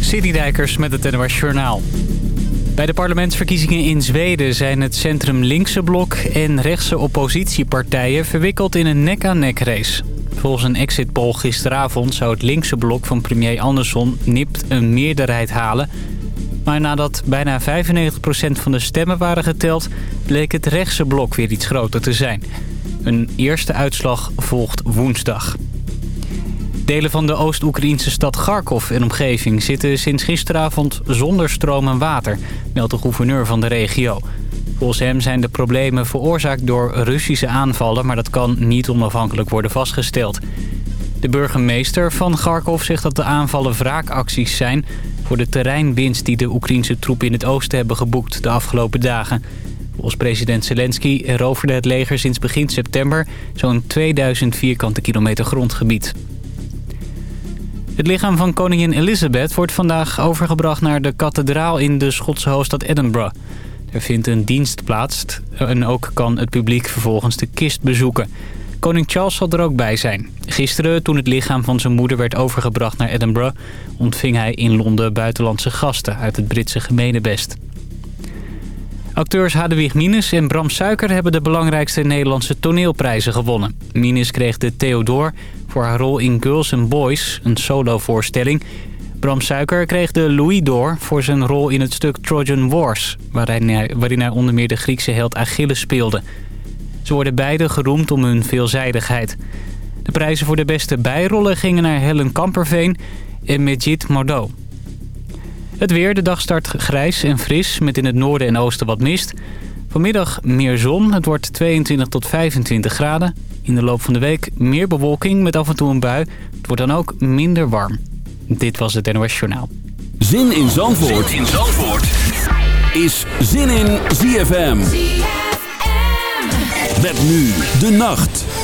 Citydijkers met het NOS Journaal. Bij de parlementsverkiezingen in Zweden zijn het centrum-linkse blok en rechtse oppositiepartijen verwikkeld in een nek-aan-nek race. Volgens een exit poll gisteravond zou het linkse blok van premier Andersson nipt een meerderheid halen. Maar nadat bijna 95% van de stemmen waren geteld, bleek het rechtse blok weer iets groter te zijn. Een eerste uitslag volgt woensdag. Delen van de Oost-Oekraïnse stad Kharkov en omgeving zitten sinds gisteravond zonder stroom en water, meldt de gouverneur van de regio. Volgens hem zijn de problemen veroorzaakt door Russische aanvallen, maar dat kan niet onafhankelijk worden vastgesteld. De burgemeester van Kharkov zegt dat de aanvallen wraakacties zijn voor de terreinwinst die de Oekraïnse troepen in het oosten hebben geboekt de afgelopen dagen. Volgens president Zelensky heroverde het leger sinds begin september zo'n 2000 vierkante kilometer grondgebied. Het lichaam van koningin Elizabeth wordt vandaag overgebracht naar de kathedraal in de Schotse hoofdstad Edinburgh. Er vindt een dienst plaats en ook kan het publiek vervolgens de kist bezoeken. Koning Charles zal er ook bij zijn. Gisteren, toen het lichaam van zijn moeder werd overgebracht naar Edinburgh... ontving hij in Londen buitenlandse gasten uit het Britse gemeenebest. Acteurs Hadewig Minus en Bram Suiker hebben de belangrijkste Nederlandse toneelprijzen gewonnen. Minus kreeg de Theodor voor haar rol in Girls and Boys, een solovoorstelling. Bram Suiker kreeg de Louis d'Or voor zijn rol in het stuk Trojan Wars... waarin hij, waarin hij onder meer de Griekse held Achilles speelde. Ze worden beide geroemd om hun veelzijdigheid. De prijzen voor de beste bijrollen gingen naar Helen Kamperveen en Mejit Mardot. Het weer, de dag start grijs en fris, met in het noorden en oosten wat mist. Vanmiddag meer zon, het wordt 22 tot 25 graden. In de loop van de week meer bewolking met af en toe een bui. Het wordt dan ook minder warm. Dit was het NOS Journaal. Zin in Zandvoort, zin in Zandvoort. is Zin in ZFM. ZFM. Met nu de nacht.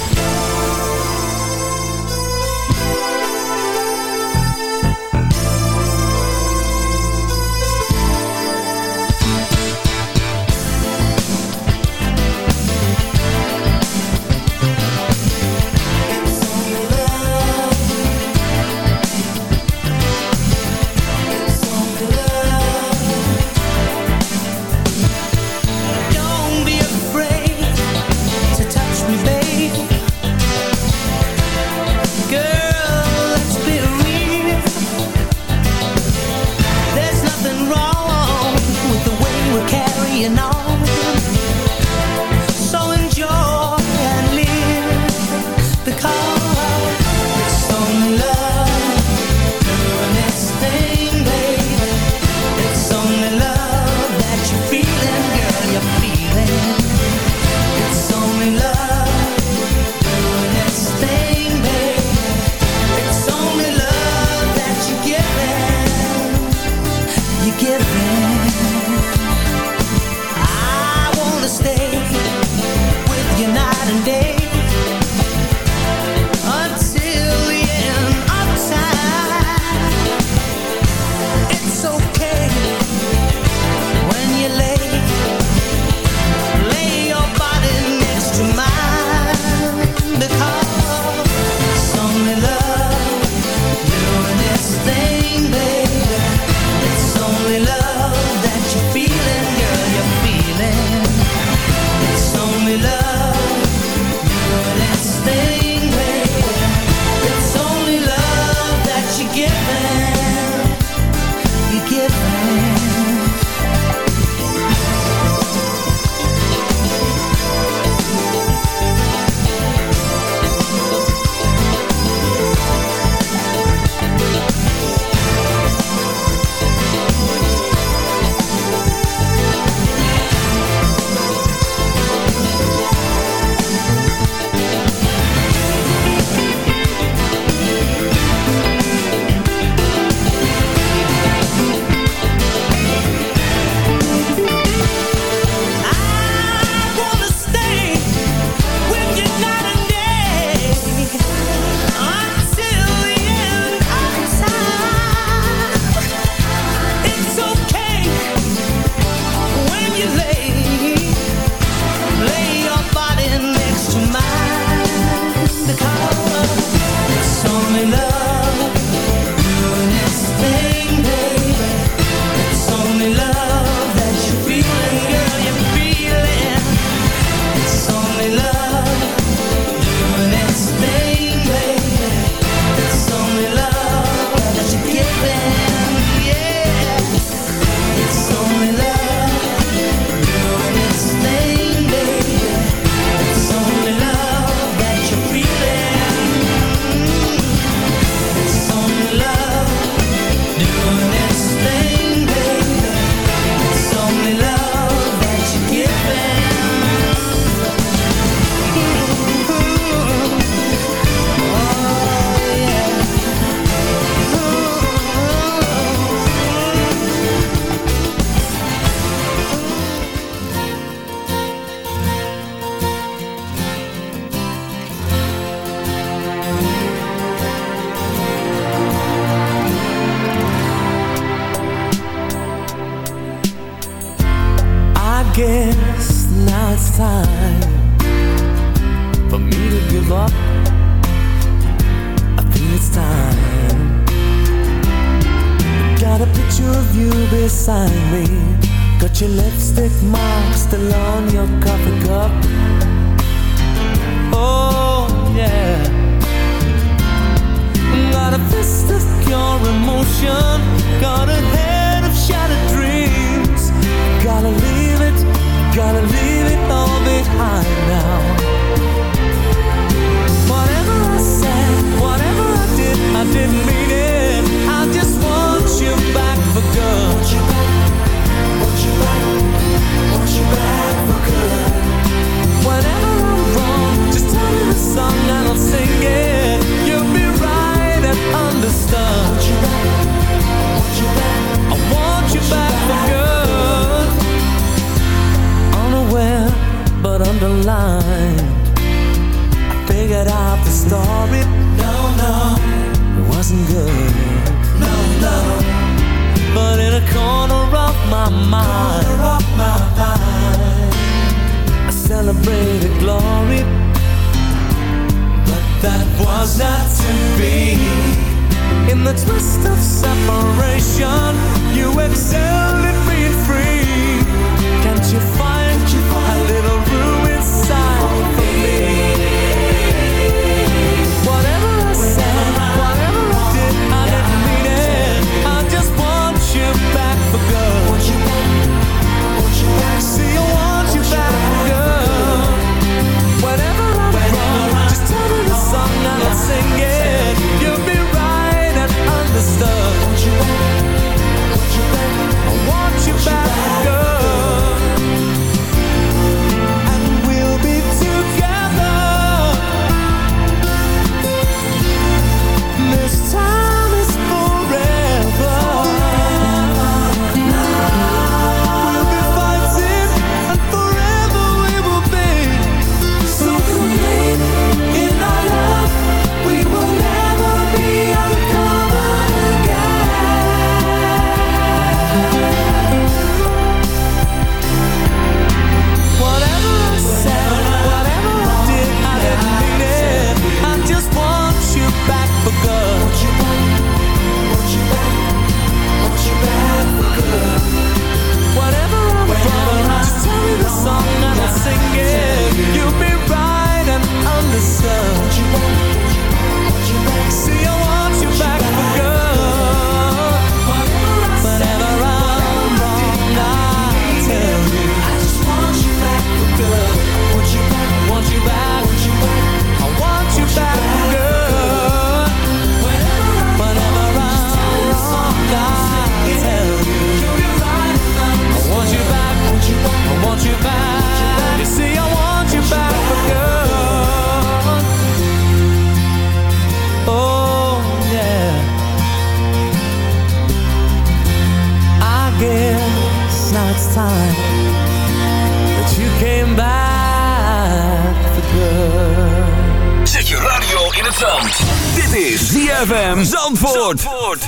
ZFM Zandvoort. Zandvoort.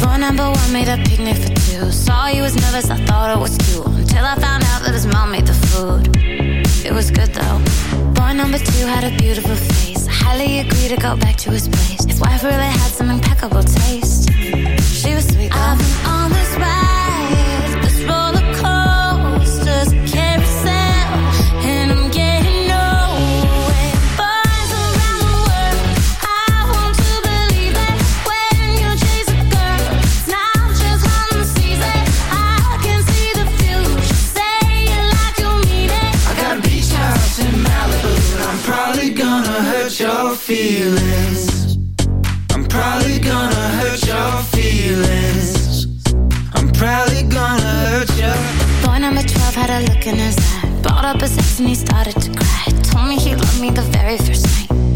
Phone number one made a picnic for two. Saw you was nervous, I thought it was cool. Until I found out that his mom made the food. It was good though. Boy number two had a beautiful face. I highly agree to go back to his place. His wife really had some impeccable taste. She was sweet. Though. I've been on the at her looking as I brought up his ex and he started to cry. Told me he loved me the very first night.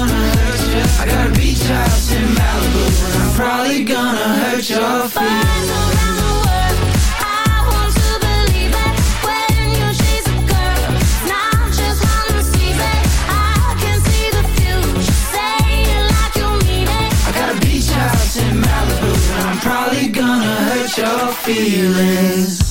I got a beach house in Malibu, and I'm probably gonna hurt your feelings. I got a beach house in Malibu, and I'm probably gonna hurt your feelings.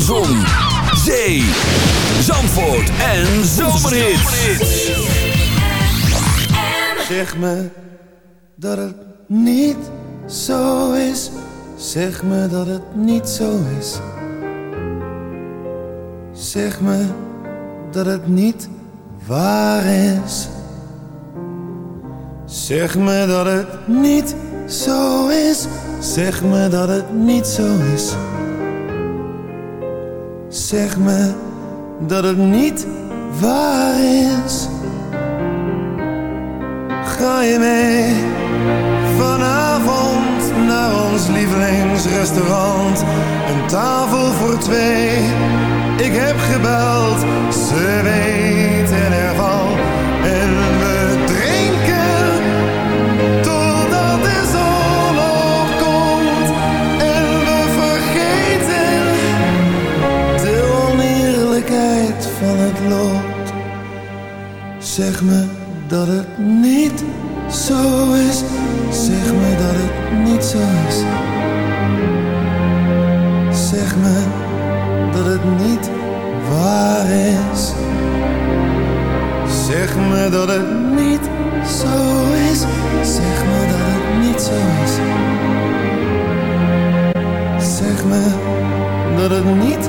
zon, zee, Zandvoort en Zomerhits. Zeg me dat het niet zo is. Zeg me dat het niet zo is. Zeg me dat het niet waar is. Zeg me dat het niet zo is. Zeg me dat het niet zo is zeg me dat het niet waar is. Ga je mee vanavond naar ons lievelingsrestaurant? Een tafel voor twee. Ik heb gebeld, ze weet van het lot. Zeg me dat het niet zo is. Zeg me dat het niet zo is. Zeg me dat het niet waar is. Zeg me dat het niet zo is. Zeg me dat het niet zo is. Zeg me dat het niet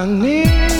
I need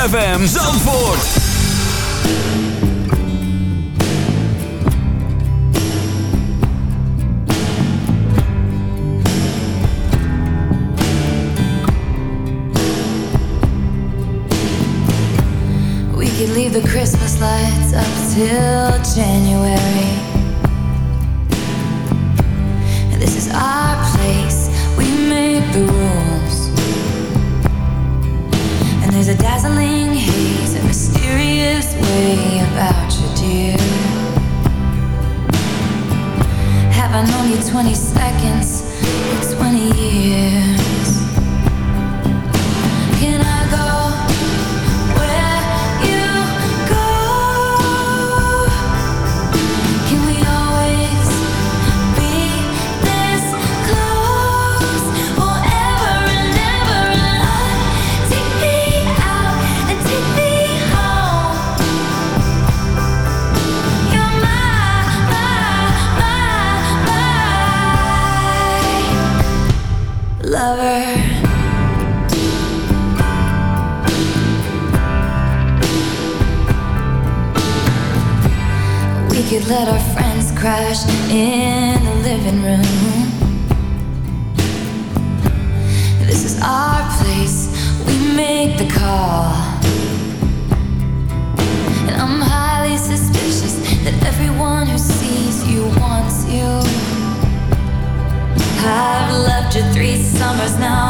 ZFM Zandvoort. summer's now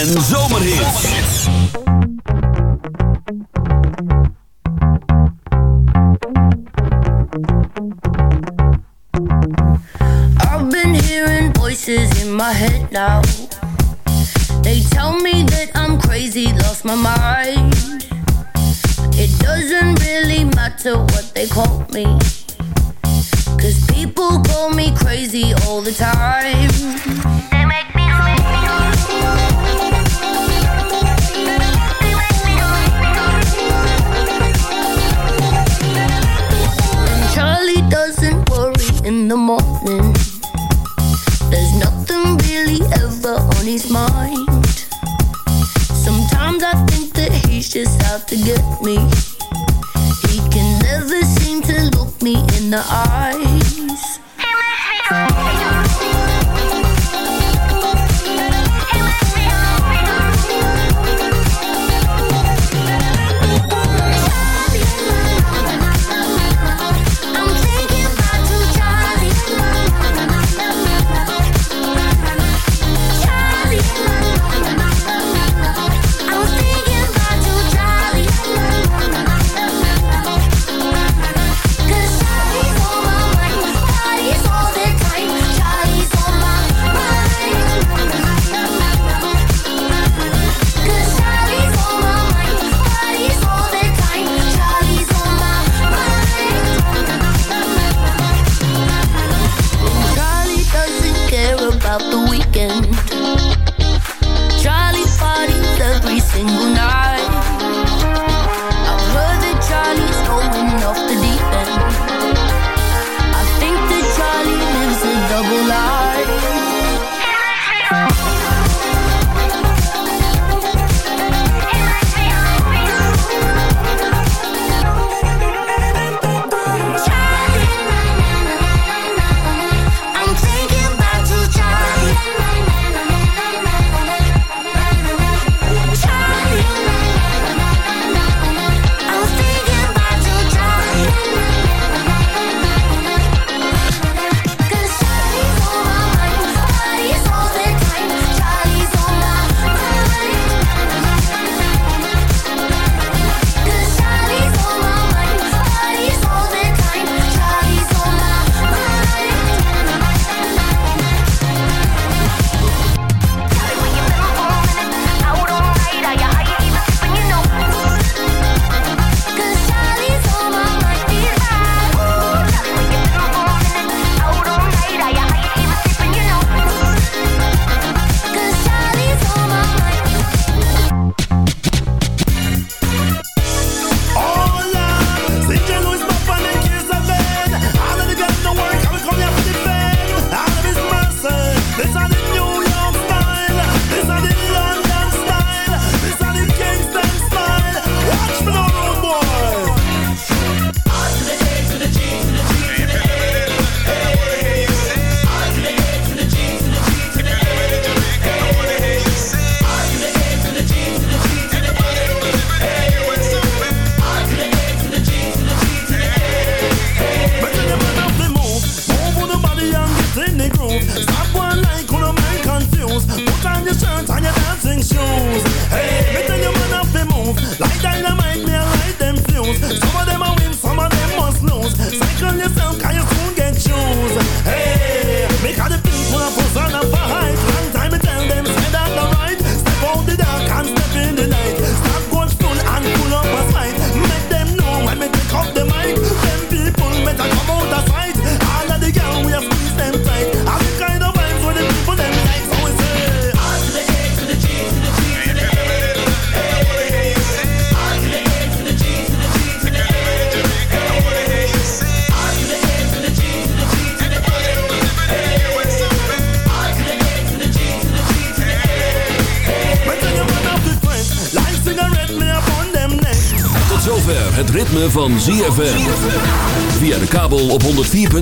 zandvoort en